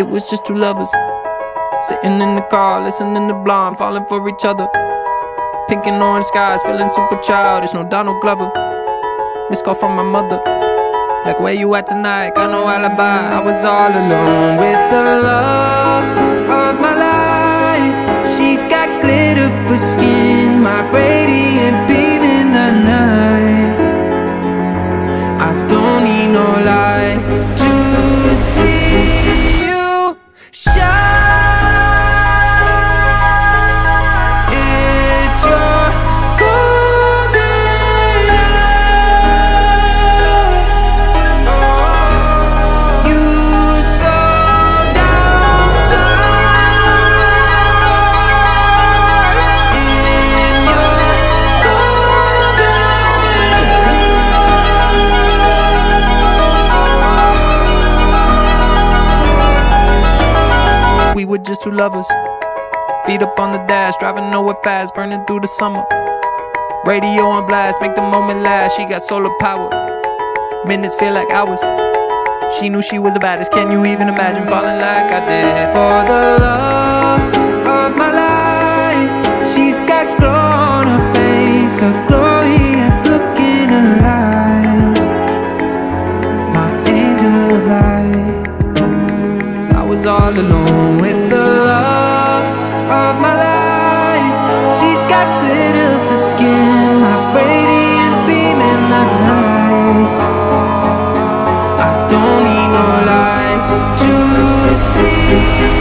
It was just two lovers sitting in the car, listening to Blonde, falling for each other. Pink and orange skies, feeling super childish. No Donald Glover. Missed call from my mother. Like, where you at tonight? Got no alibi. I was all alone with the love of my life. You We were just two lovers. Feet up on the dash, driving nowhere fast, burning through the summer. Radio on blast, make the moment last. She got solar power. Minutes feel like hours. She knew she was the baddest. Can you even imagine falling like I did? For the love was all alone with the love of my life. She's got glitter for skin, my radiant beam in the night. I don't need no light to see